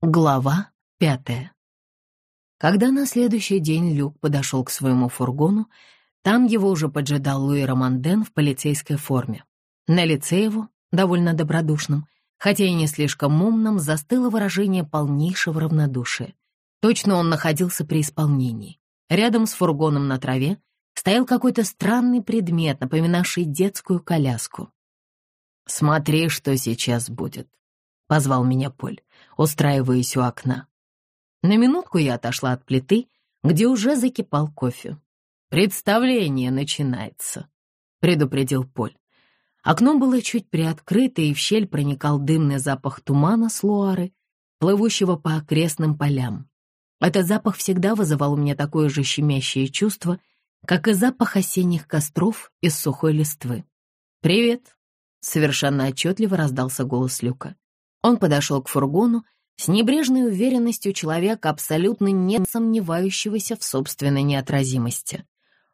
Глава пятая. Когда на следующий день Люк подошел к своему фургону, там его уже поджидал Луи Романден в полицейской форме. На лице его, довольно добродушном, хотя и не слишком умном, застыло выражение полнейшего равнодушия. Точно он находился при исполнении. Рядом с фургоном на траве стоял какой-то странный предмет, напоминавший детскую коляску. «Смотри, что сейчас будет», — позвал меня Поль устраиваясь у окна. На минутку я отошла от плиты, где уже закипал кофе. «Представление начинается», — предупредил Поль. Окно было чуть приоткрыто, и в щель проникал дымный запах тумана с луары, плывущего по окрестным полям. Этот запах всегда вызывал у меня такое же щемящее чувство, как и запах осенних костров из сухой листвы. «Привет!» — совершенно отчетливо раздался голос Люка. Он подошел к фургону с небрежной уверенностью человека, абсолютно не сомневающегося в собственной неотразимости.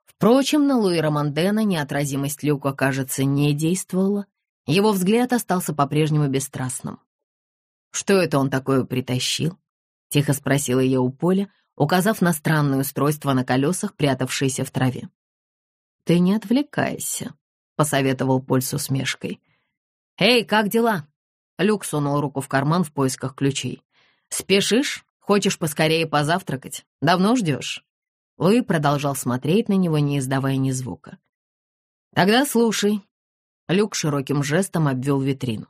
Впрочем, на Луи Романдена неотразимость Люка, кажется, не действовала. Его взгляд остался по-прежнему бесстрастным. «Что это он такое притащил?» — тихо спросила я у Поля, указав на странное устройство на колесах, прятавшееся в траве. «Ты не отвлекайся», — посоветовал Поль с усмешкой. «Эй, как дела?» Люк сунул руку в карман в поисках ключей. «Спешишь? Хочешь поскорее позавтракать? Давно ждешь?» Луи продолжал смотреть на него, не издавая ни звука. «Тогда слушай». Люк широким жестом обвел витрину.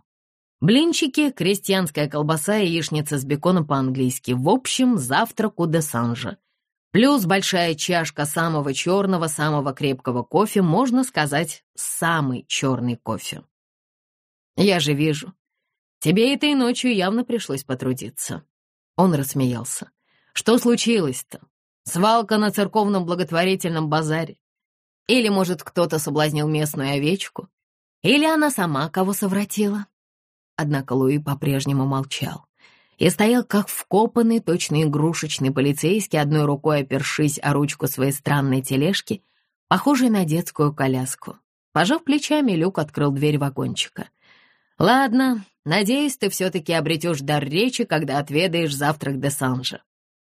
Блинчики, крестьянская колбаса и яичница с беконом по-английски. В общем, завтрак у Десанжа. Плюс большая чашка самого черного, самого крепкого кофе, можно сказать, самый черный кофе. Я же вижу, Тебе этой ночью явно пришлось потрудиться». Он рассмеялся. «Что случилось-то? Свалка на церковном благотворительном базаре? Или, может, кто-то соблазнил местную овечку? Или она сама кого совратила?» Однако Луи по-прежнему молчал и стоял как вкопанный, точно игрушечный полицейский, одной рукой опершись о ручку своей странной тележки, похожей на детскую коляску. Пожав плечами, Люк открыл дверь вагончика. «Ладно, надеюсь, ты все-таки обретешь дар речи, когда отведаешь завтрак де Санжа».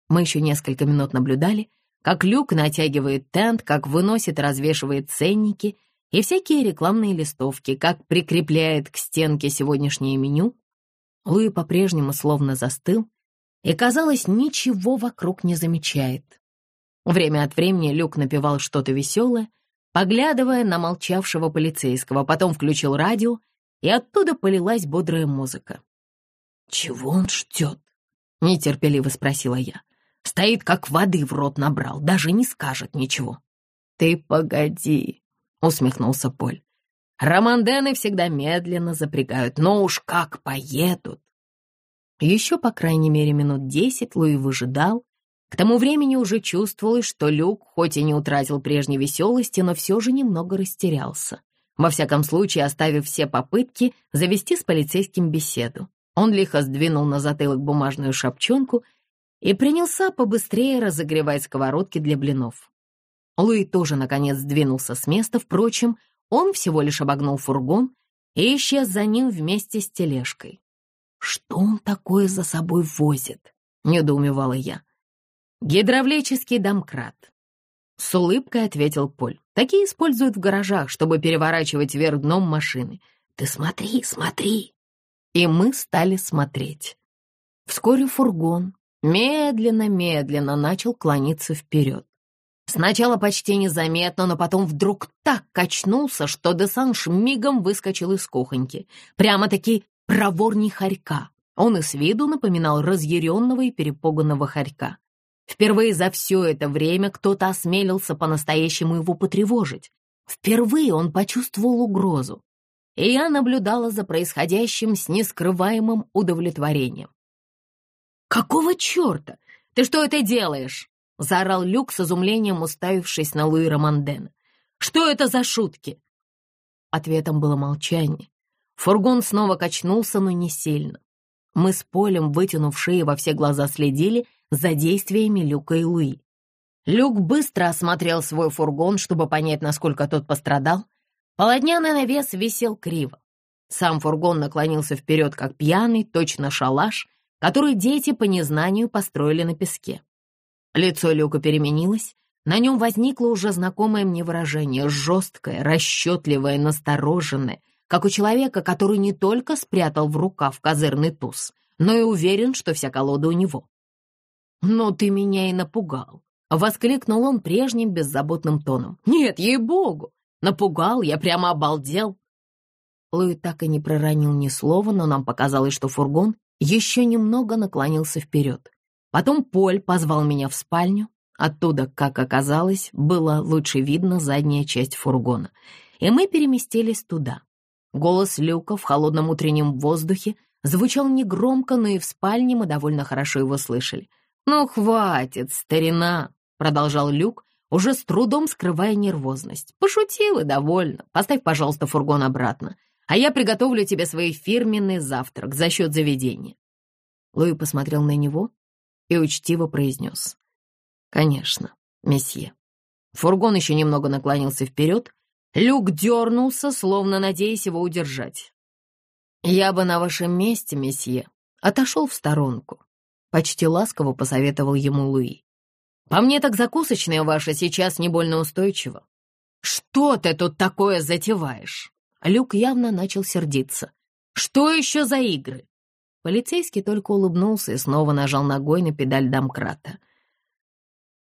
Мы еще несколько минут наблюдали, как Люк натягивает тент, как выносит развешивает ценники и всякие рекламные листовки, как прикрепляет к стенке сегодняшнее меню. Луи по-прежнему словно застыл и, казалось, ничего вокруг не замечает. Время от времени Люк напевал что-то веселое, поглядывая на молчавшего полицейского, потом включил радио и оттуда полилась бодрая музыка. «Чего он ждет?» — нетерпеливо спросила я. «Стоит, как воды в рот набрал, даже не скажет ничего». «Ты погоди», — усмехнулся Поль. «Романдены всегда медленно запрягают, но уж как поедут». Еще, по крайней мере, минут десять Луи выжидал. К тому времени уже чувствовалось, что Люк, хоть и не утратил прежней веселости, но все же немного растерялся. Во всяком случае, оставив все попытки завести с полицейским беседу. Он лихо сдвинул на затылок бумажную шапчонку и принялся побыстрее разогревать сковородки для блинов. Луи тоже, наконец, сдвинулся с места. Впрочем, он всего лишь обогнул фургон и исчез за ним вместе с тележкой. «Что он такое за собой возит?» — недоумевала я. «Гидравлический домкрат», — с улыбкой ответил Поль. «Такие используют в гаражах, чтобы переворачивать вверх дном машины. Ты смотри, смотри!» И мы стали смотреть. Вскоре фургон медленно-медленно начал клониться вперед. Сначала почти незаметно, но потом вдруг так качнулся, что Десанж мигом выскочил из кухоньки. Прямо-таки проворней хорька. Он и с виду напоминал разъяренного и перепуганного хорька. Впервые за все это время кто-то осмелился по-настоящему его потревожить. Впервые он почувствовал угрозу. И я наблюдала за происходящим с нескрываемым удовлетворением. «Какого черта? Ты что это делаешь?» — заорал Люк с изумлением, уставившись на Луи Романдена. «Что это за шутки?» Ответом было молчание. Фургон снова качнулся, но не сильно. Мы с Полем, вытянув шеи во все глаза, следили, за действиями Люка и Луи. Люк быстро осмотрел свой фургон, чтобы понять, насколько тот пострадал. Полотняный навес висел криво. Сам фургон наклонился вперед, как пьяный, точно шалаш, который дети по незнанию построили на песке. Лицо Люка переменилось, на нем возникло уже знакомое мне выражение, жесткое, расчетливое, настороженное, как у человека, который не только спрятал в рукав козырный туз, но и уверен, что вся колода у него. «Но ты меня и напугал», — воскликнул он прежним беззаботным тоном. «Нет, ей-богу! Напугал, я прямо обалдел!» Луи так и не проронил ни слова, но нам показалось, что фургон еще немного наклонился вперед. Потом Поль позвал меня в спальню. Оттуда, как оказалось, было лучше видно задняя часть фургона. И мы переместились туда. Голос Люка в холодном утреннем воздухе звучал негромко, но и в спальне мы довольно хорошо его слышали. «Ну, хватит, старина!» — продолжал Люк, уже с трудом скрывая нервозность. «Пошутил и довольно. Поставь, пожалуйста, фургон обратно, а я приготовлю тебе свой фирменный завтрак за счет заведения». Луи посмотрел на него и учтиво произнес. «Конечно, месье». Фургон еще немного наклонился вперед. Люк дернулся, словно надеясь его удержать. «Я бы на вашем месте, месье, отошел в сторонку», — почти ласково посоветовал ему Луи. «По мне так закусочная ваша сейчас не больно устойчива». «Что ты тут такое затеваешь?» Люк явно начал сердиться. «Что еще за игры?» Полицейский только улыбнулся и снова нажал ногой на педаль домкрата.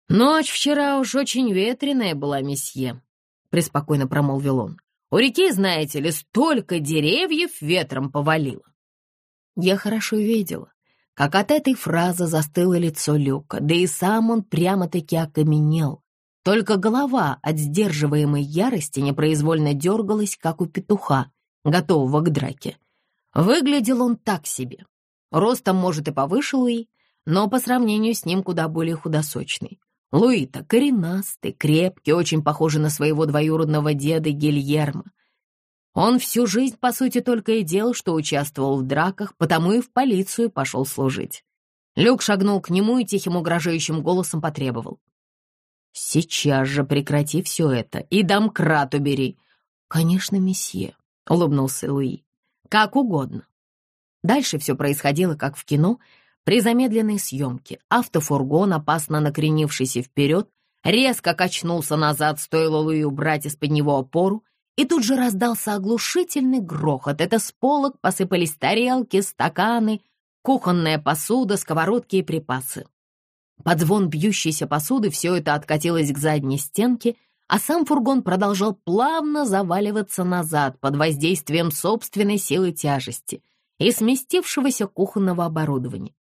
«Ночь вчера уж очень ветреная была, месье», — преспокойно промолвил он. У реки, знаете ли, столько деревьев ветром повалило. Я хорошо видела, как от этой фразы застыло лицо Люка, да и сам он прямо-таки окаменел. Только голова от сдерживаемой ярости непроизвольно дергалась, как у петуха, готового к драке. Выглядел он так себе. Ростом, может, и повыше Луи, но по сравнению с ним куда более худосочный. Луи-то коренастый, крепкий, очень похожий на своего двоюродного деда Гильермо. Он всю жизнь, по сути, только и делал, что участвовал в драках, потому и в полицию пошел служить. Люк шагнул к нему и тихим угрожающим голосом потребовал. «Сейчас же прекрати все это и домкрат убери». «Конечно, месье», — улыбнулся Луи. «Как угодно». Дальше все происходило, как в кино — при замедленной съемке автофургон, опасно накренившийся вперед, резко качнулся назад, стоило Луи убрать из-под него опору, и тут же раздался оглушительный грохот. Это с полок посыпались тарелки, стаканы, кухонная посуда, сковородки и припасы. Под звон бьющейся посуды все это откатилось к задней стенке, а сам фургон продолжал плавно заваливаться назад под воздействием собственной силы тяжести и сместившегося кухонного оборудования.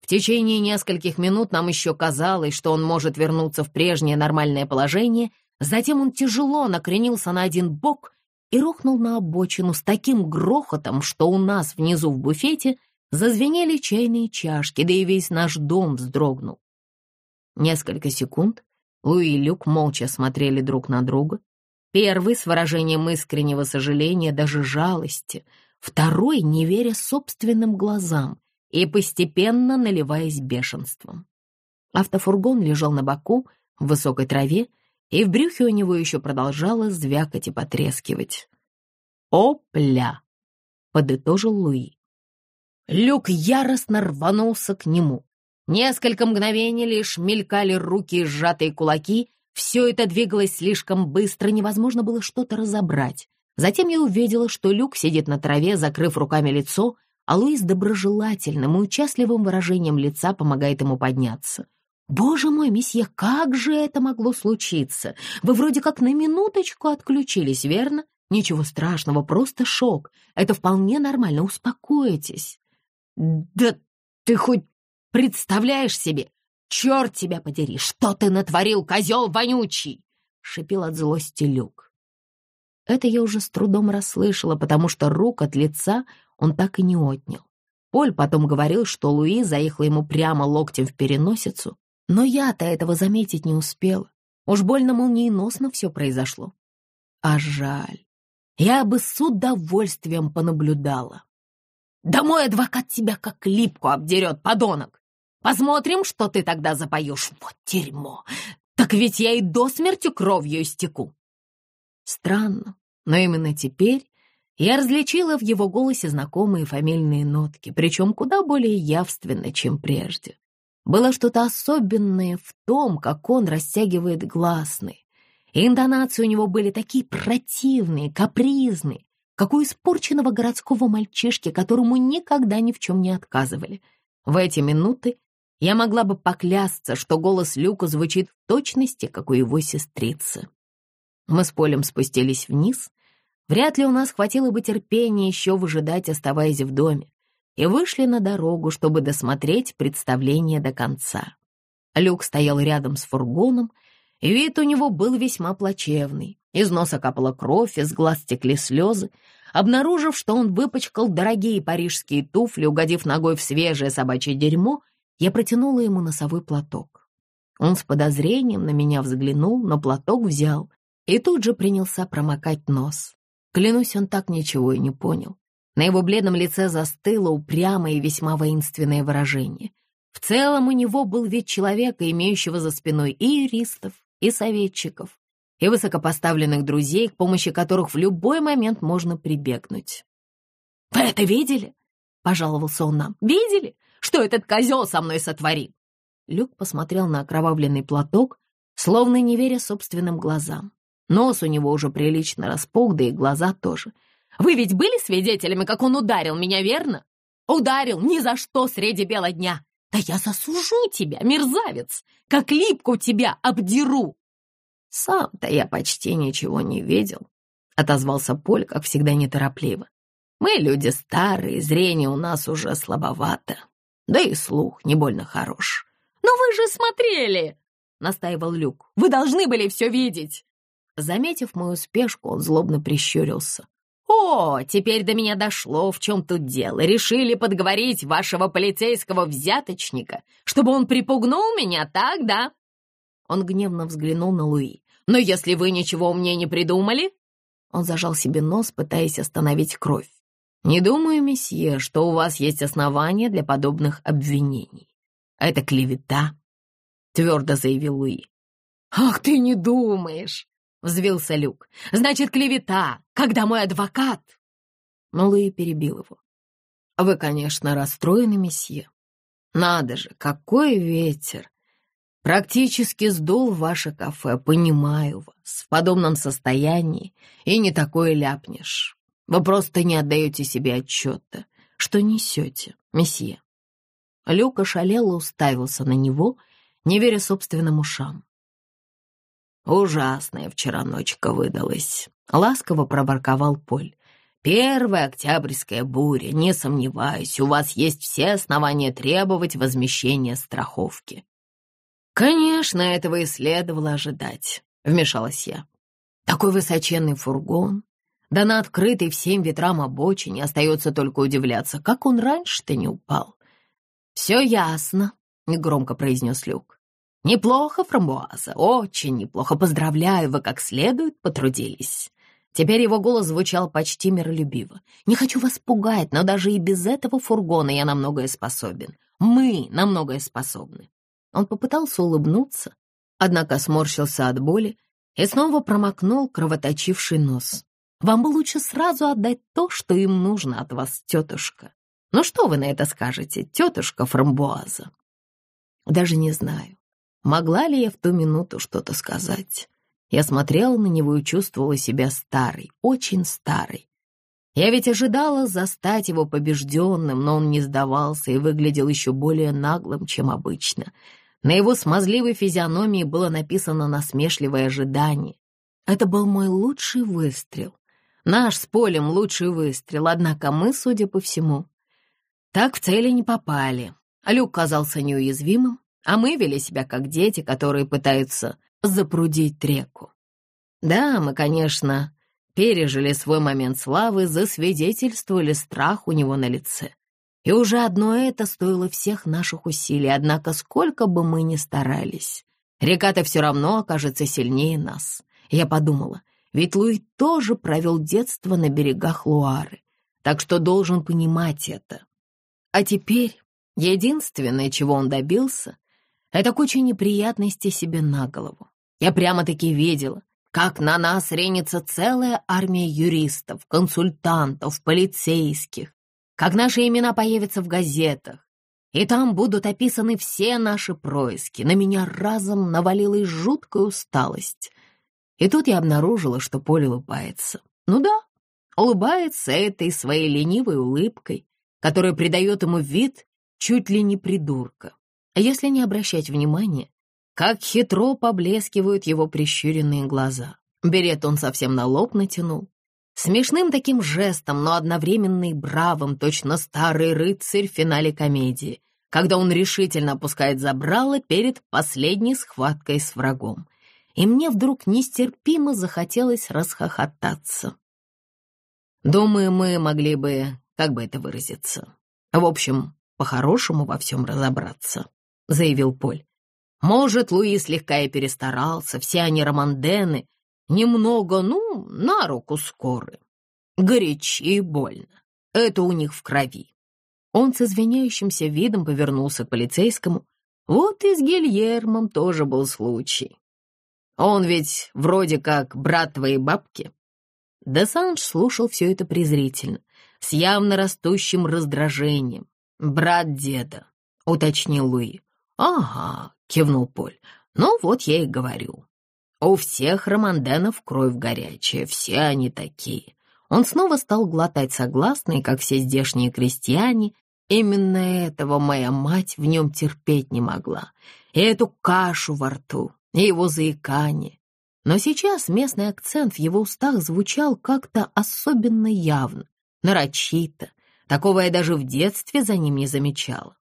В течение нескольких минут нам еще казалось, что он может вернуться в прежнее нормальное положение, затем он тяжело накренился на один бок и рухнул на обочину с таким грохотом, что у нас внизу в буфете зазвенели чайные чашки, да и весь наш дом вздрогнул. Несколько секунд Луи и Люк молча смотрели друг на друга. Первый с выражением искреннего сожаления, даже жалости, второй, не веря собственным глазам, и постепенно наливаясь бешенством. Автофургон лежал на боку в высокой траве, и в брюхе у него еще продолжало звякать и потрескивать. «Опля!» — подытожил Луи. Люк яростно рванулся к нему. Несколько мгновений лишь мелькали руки и сжатые кулаки. Все это двигалось слишком быстро, невозможно было что-то разобрать. Затем я увидела, что Люк сидит на траве, закрыв руками лицо, а Луис доброжелательным и участливым выражением лица помогает ему подняться. «Боже мой, месье, как же это могло случиться? Вы вроде как на минуточку отключились, верно? Ничего страшного, просто шок. Это вполне нормально, успокойтесь». «Да ты хоть представляешь себе? Черт тебя подери, что ты натворил, козел вонючий!» — шипел от злости Люк. Это я уже с трудом расслышала, потому что рук от лица он так и не отнял. Поль потом говорил, что Луи заехала ему прямо локтем в переносицу, но я-то этого заметить не успела. Уж больно молниеносно все произошло. А жаль. Я бы с удовольствием понаблюдала. Да мой адвокат тебя как липку обдерет, подонок. Посмотрим, что ты тогда запоешь. Вот дерьмо. Так ведь я и до смерти кровью истеку. Странно, но именно теперь Я различила в его голосе знакомые фамильные нотки, причем куда более явственно, чем прежде. Было что-то особенное в том, как он растягивает гласные. Интонации у него были такие противные, капризные, как у испорченного городского мальчишки, которому никогда ни в чем не отказывали. В эти минуты я могла бы поклясться, что голос Люка звучит в точности, как у его сестрицы. Мы с Полем спустились вниз, Вряд ли у нас хватило бы терпения еще выжидать, оставаясь в доме, и вышли на дорогу, чтобы досмотреть представление до конца. Люк стоял рядом с фургоном, и вид у него был весьма плачевный. Из носа капала кровь, из глаз текли слезы. Обнаружив, что он выпачкал дорогие парижские туфли, угодив ногой в свежее собачье дерьмо, я протянула ему носовой платок. Он с подозрением на меня взглянул, но платок взял и тут же принялся промокать нос. Клянусь, он так ничего и не понял. На его бледном лице застыло упрямое и весьма воинственное выражение. В целом у него был вид человека, имеющего за спиной и юристов, и советчиков, и высокопоставленных друзей, к помощи которых в любой момент можно прибегнуть. «Вы это видели?» — пожаловался он нам. «Видели, что этот козел со мной сотворил?» Люк посмотрел на окровавленный платок, словно не веря собственным глазам. Нос у него уже прилично распух, да и глаза тоже. Вы ведь были свидетелями, как он ударил меня, верно? Ударил ни за что среди бела дня. Да я засужу тебя, мерзавец, как липку тебя обдеру. Сам-то я почти ничего не видел, отозвался Поль, как всегда неторопливо. Мы люди старые, зрение у нас уже слабовато, да и слух не больно хорош. Но вы же смотрели, настаивал Люк. Вы должны были все видеть. Заметив мою спешку, он злобно прищурился. «О, теперь до меня дошло, в чем тут дело. Решили подговорить вашего полицейского взяточника, чтобы он припугнул меня, так, да?» Он гневно взглянул на Луи. «Но если вы ничего мне не придумали...» Он зажал себе нос, пытаясь остановить кровь. «Не думаю, месье, что у вас есть основания для подобных обвинений. Это клевета», — твердо заявил Луи. «Ах, ты не думаешь!» Взвился Люк. «Значит, клевета, когда мой адвокат...» Но Луи перебил его. «Вы, конечно, расстроены, месье. Надо же, какой ветер! Практически сдул ваше кафе, понимаю вас, в подобном состоянии, и не такое ляпнешь. Вы просто не отдаете себе отчета, что несете, месье». Люк ошалело уставился на него, не веря собственным ушам. «Ужасная вчера ночка выдалась», — ласково проборковал Поль. «Первая октябрьская буря, не сомневаюсь, у вас есть все основания требовать возмещения страховки». «Конечно, этого и следовало ожидать», — вмешалась я. «Такой высоченный фургон, да на открытой всем ветрам обочине остается только удивляться, как он раньше-то не упал». «Все ясно», — негромко произнес Люк. «Неплохо, фрамбуаза, очень неплохо. Поздравляю, вы как следует потрудились». Теперь его голос звучал почти миролюбиво. «Не хочу вас пугать, но даже и без этого фургона я на многое способен. Мы на многое способны». Он попытался улыбнуться, однако сморщился от боли и снова промокнул кровоточивший нос. «Вам бы лучше сразу отдать то, что им нужно от вас, тетушка. Ну что вы на это скажете, тетушка Фрамбуаза?» «Даже не знаю. Могла ли я в ту минуту что-то сказать? Я смотрела на него и чувствовала себя старой, очень старой. Я ведь ожидала застать его побежденным, но он не сдавался и выглядел еще более наглым, чем обычно. На его смазливой физиономии было написано насмешливое ожидание. Это был мой лучший выстрел. Наш с Полем лучший выстрел, однако мы, судя по всему, так в цели не попали. Люк казался неуязвимым, а мы вели себя как дети, которые пытаются запрудить реку. Да, мы, конечно, пережили свой момент славы, засвидетельствовали страх у него на лице. И уже одно это стоило всех наших усилий, однако сколько бы мы ни старались, река-то все равно окажется сильнее нас. Я подумала, ведь Луи тоже провел детство на берегах Луары, так что должен понимать это. А теперь единственное, чего он добился, это куча неприятностей себе на голову. Я прямо-таки видела, как на нас ренится целая армия юристов, консультантов, полицейских, как наши имена появятся в газетах, и там будут описаны все наши происки. На меня разом навалилась жуткая усталость. И тут я обнаружила, что Поле улыбается. Ну да, улыбается этой своей ленивой улыбкой, которая придает ему вид чуть ли не придурка. А если не обращать внимания, как хитро поблескивают его прищуренные глаза. Берет он совсем на лоб натянул. Смешным таким жестом, но одновременно и бравым, точно старый рыцарь в финале комедии, когда он решительно опускает забрало перед последней схваткой с врагом. И мне вдруг нестерпимо захотелось расхохотаться. Думаю, мы могли бы, как бы это выразиться, в общем, по-хорошему во всем разобраться, заявил Поль. Может, Луи слегка и перестарался, все они романдены, немного, ну, на руку скоры. Горячи и больно. Это у них в крови. Он с извиняющимся видом повернулся к полицейскому. Вот и с Гильермом тоже был случай. Он ведь вроде как брат твоей бабки. Десанж слушал все это презрительно, с явно растущим раздражением. «Брат деда», — уточнил Луи. «Ага», — кивнул Поль. «Ну вот я и говорю. У всех романденов кровь горячая, все они такие». Он снова стал глотать согласные, как все здешние крестьяне. Именно этого моя мать в нем терпеть не могла. И эту кашу во рту, и его заикание. Но сейчас местный акцент в его устах звучал как-то особенно явно, нарочито. Такого я даже в детстве за ним не замечала.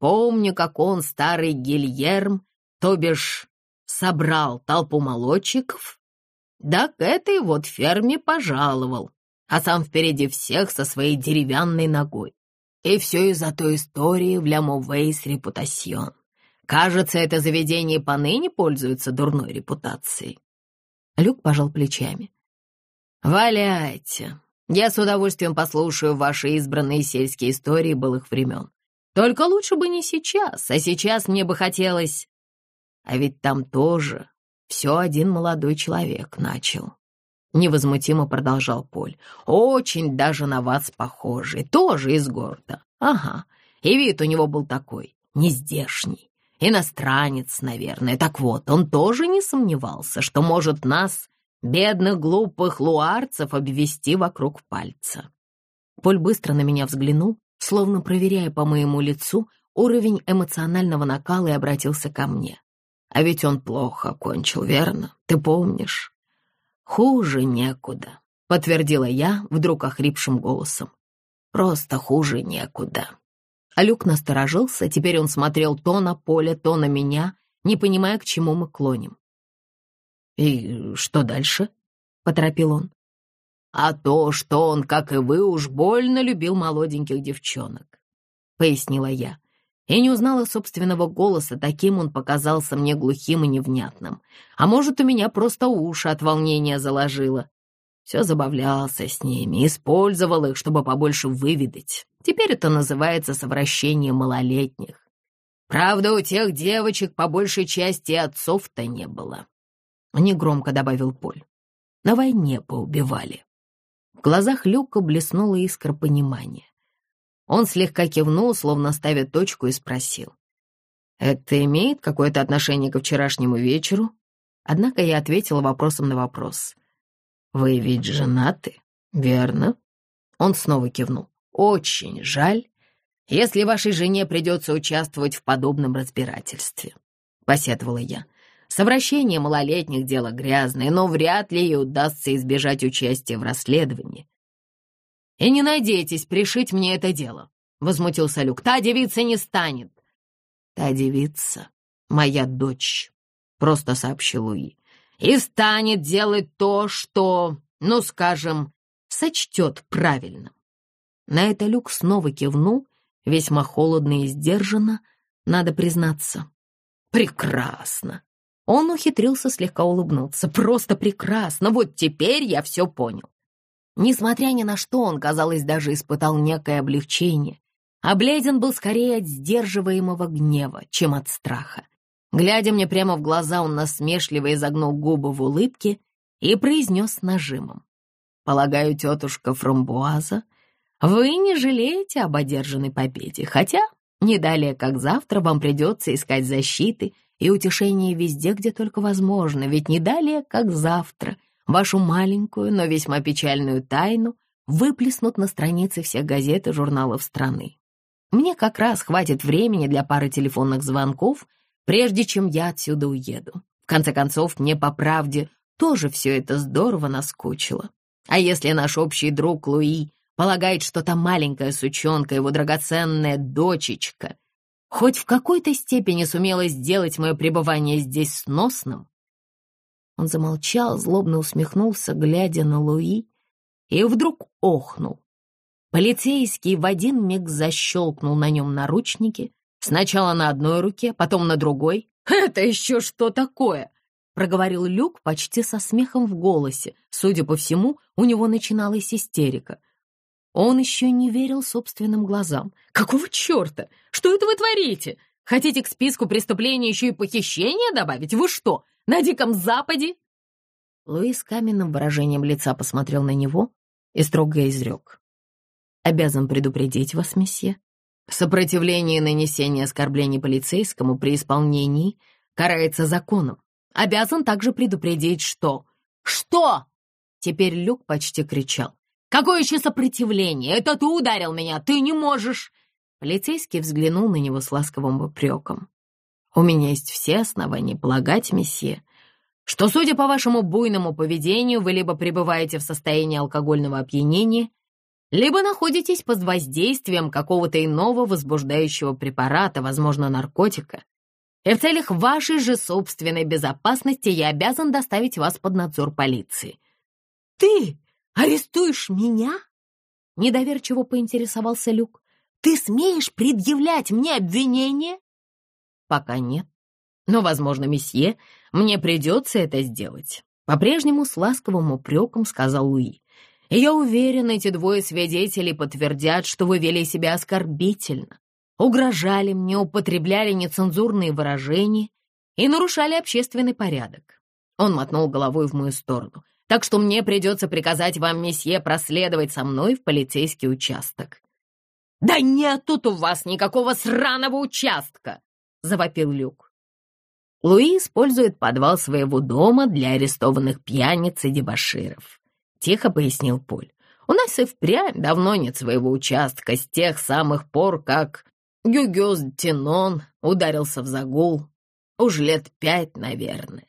Помню, как он, старый Гильерм, то бишь собрал толпу молодчиков, да к этой вот ферме пожаловал, а сам впереди всех со своей деревянной ногой. И все из-за той истории в Лямовейс репутасьон. Кажется, это заведение поныне пользуется дурной репутацией. Люк пожал плечами. «Валяйте. Я с удовольствием послушаю ваши избранные сельские истории былых времен. Только лучше бы не сейчас, а сейчас мне бы хотелось... А ведь там тоже все один молодой человек начал. Невозмутимо продолжал Поль. Очень даже на вас похожий, тоже из города. Ага, и вид у него был такой, нездешний. Иностранец, наверное. Так вот, он тоже не сомневался, что может нас, бедных глупых луарцев, обвести вокруг пальца. Поль быстро на меня взглянул, словно проверяя по моему лицу уровень эмоционального накала и обратился ко мне. А ведь он плохо кончил, верно? Ты помнишь? Хуже некуда, подтвердила я вдруг охрипшим голосом. Просто хуже некуда. А Люк насторожился, теперь он смотрел то на поле, то на меня, не понимая, к чему мы клоним. «И что дальше?» — поторопил он а то, что он, как и вы, уж больно любил молоденьких девчонок», — пояснила я. И не узнала собственного голоса, таким он показался мне глухим и невнятным. А может, у меня просто уши от волнения заложило. Все забавлялся с ними, использовал их, чтобы побольше выведать. Теперь это называется совращение малолетних. Правда, у тех девочек по большей части отцов-то не было. Негромко добавил Поль. На войне поубивали. В глазах Люка блеснула искра понимания. Он слегка кивнул, словно ставя точку, и спросил. «Это имеет какое-то отношение ко вчерашнему вечеру?» Однако я ответила вопросом на вопрос. «Вы ведь женаты, верно?» Он снова кивнул. «Очень жаль, если вашей жене придется участвовать в подобном разбирательстве», — посетовала я. Совращение малолетних — дело грязное, но вряд ли ей удастся избежать участия в расследовании. «И не надейтесь пришить мне это дело», — возмутился Люк. «Та девица не станет». «Та девица — моя дочь», — просто сообщил Луи. «И станет делать то, что, ну, скажем, сочтет правильным». На это Люк снова кивнул, весьма холодно и сдержанно, надо признаться. «Прекрасно!» Он ухитрился слегка улыбнуться. «Просто прекрасно! Вот теперь я все понял!» Несмотря ни на что, он, казалось, даже испытал некое облегчение. А был скорее от сдерживаемого гнева, чем от страха. Глядя мне прямо в глаза, он насмешливо изогнул губы в улыбке и произнес нажимом. «Полагаю, тетушка Фрамбуаза, вы не жалеете об одержанной победе, хотя не далее, как завтра, вам придется искать защиты и утешение везде, где только возможно, ведь не далее, как завтра, вашу маленькую, но весьма печальную тайну выплеснут на страницы всех газет и журналов страны. Мне как раз хватит времени для пары телефонных звонков, прежде чем я отсюда уеду. В конце концов, мне по правде тоже все это здорово наскучило. А если наш общий друг Луи полагает, что та маленькая сучонка, его драгоценная дочечка, хоть в какой-то степени сумела сделать мое пребывание здесь сносным. Он замолчал, злобно усмехнулся, глядя на Луи, и вдруг охнул. Полицейский в один миг защелкнул на нем наручники, сначала на одной руке, потом на другой. «Это еще что такое?» — проговорил Люк почти со смехом в голосе. Судя по всему, у него начиналась истерика — он еще не верил собственным глазам. «Какого черта? Что это вы творите? Хотите к списку преступлений еще и похищение добавить? Вы что, на Диком Западе?» Луис с каменным выражением лица посмотрел на него и строго изрек. «Обязан предупредить вас, месье. Сопротивление и нанесение оскорблений полицейскому при исполнении карается законом. Обязан также предупредить, что...» «Что?» Теперь Люк почти кричал. Какое еще сопротивление? Это ты ударил меня, ты не можешь!» Полицейский взглянул на него с ласковым упреком. «У меня есть все основания полагать, месье, что, судя по вашему буйному поведению, вы либо пребываете в состоянии алкогольного опьянения, либо находитесь под воздействием какого-то иного возбуждающего препарата, возможно, наркотика. И в целях вашей же собственной безопасности я обязан доставить вас под надзор полиции». «Ты!» «Арестуешь меня?» — недоверчиво поинтересовался Люк. «Ты смеешь предъявлять мне обвинение?» «Пока нет. Но, возможно, месье, мне придется это сделать». По-прежнему с ласковым упреком сказал Луи. «Я уверен, эти двое свидетелей подтвердят, что вы вели себя оскорбительно, угрожали мне, употребляли нецензурные выражения и нарушали общественный порядок». Он мотнул головой в мою сторону так что мне придется приказать вам, месье, проследовать со мной в полицейский участок». «Да нет тут у вас никакого сраного участка!» — завопил Люк. Луи использует подвал своего дома для арестованных пьяниц и дебоширов. Тихо пояснил Поль. У нас и впрямь давно нет своего участка с тех самых пор, как Гюгёс Тенон ударился в загул. Уж лет пять, наверное.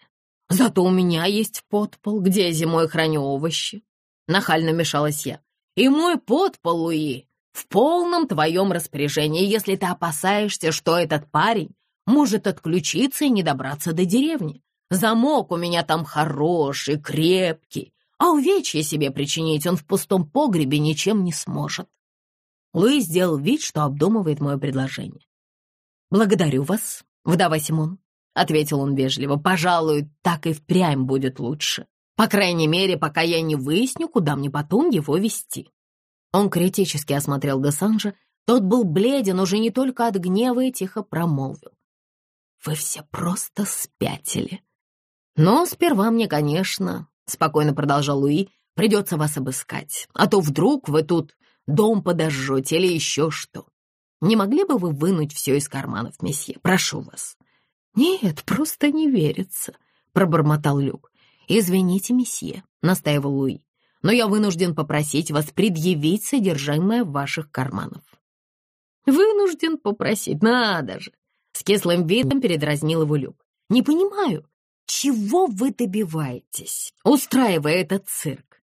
Зато у меня есть подпол, где я зимой храню овощи. Нахально мешалась я. И мой подпол, Луи, в полном твоем распоряжении, если ты опасаешься, что этот парень может отключиться и не добраться до деревни. Замок у меня там хороший, крепкий, а увечья себе причинить он в пустом погребе ничем не сможет. Луи сделал вид, что обдумывает мое предложение. «Благодарю вас, вдова Симон. — ответил он вежливо. «Пожалуй, так и впрямь будет лучше. По крайней мере, пока я не выясню, куда мне потом его вести». Он критически осмотрел Десанжа. Тот был бледен уже не только от гнева и тихо промолвил. «Вы все просто спятили». «Но сперва мне, конечно, — спокойно продолжал Луи, — придется вас обыскать, а то вдруг вы тут дом подожжете или еще что. Не могли бы вы вынуть все из карманов, месье? Прошу вас». «Нет, просто не верится», — пробормотал Люк. «Извините, месье», — настаивал Луи, «но я вынужден попросить вас предъявить содержимое ваших карманов». «Вынужден попросить, надо же!» С кислым видом передразнил его Люк. «Не понимаю, чего вы добиваетесь, устраивая этот цирк?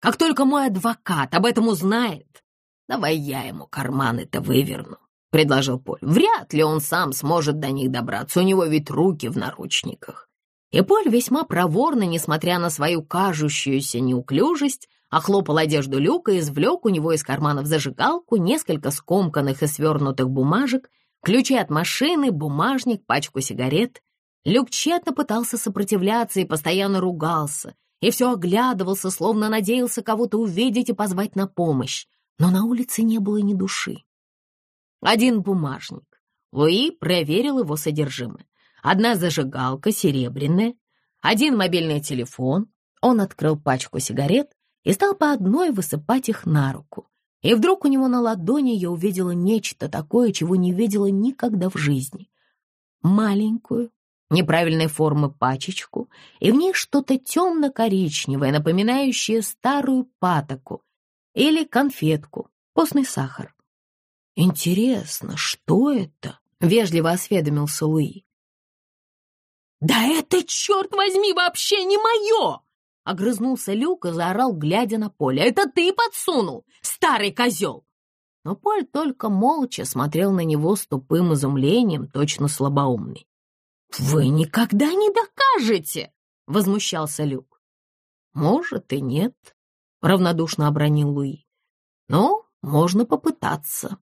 Как только мой адвокат об этом узнает, давай я ему карманы-то выверну» предложил Поль. «Вряд ли он сам сможет до них добраться, у него ведь руки в наручниках». И Поль весьма проворно, несмотря на свою кажущуюся неуклюжесть, охлопал одежду Люка и извлек у него из карманов зажигалку, несколько скомканных и свернутых бумажек, ключи от машины, бумажник, пачку сигарет. Люк тщетно пытался сопротивляться и постоянно ругался, и все оглядывался, словно надеялся кого-то увидеть и позвать на помощь. Но на улице не было ни души. Один бумажник. Луи проверил его содержимое. Одна зажигалка серебряная, один мобильный телефон. Он открыл пачку сигарет и стал по одной высыпать их на руку. И вдруг у него на ладони я увидела нечто такое, чего не видела никогда в жизни. Маленькую, неправильной формы пачечку, и в ней что-то темно-коричневое, напоминающее старую патоку или конфетку, постный сахар. «Интересно, что это?» — вежливо осведомился Луи. «Да это, черт возьми, вообще не мое!» Огрызнулся Люк и заорал, глядя на Поля. «Это ты подсунул, старый козел!» Но Поль только молча смотрел на него с тупым изумлением, точно слабоумный. «Вы никогда не докажете!» — возмущался Люк. «Может и нет», — равнодушно обронил Луи. «Но можно попытаться».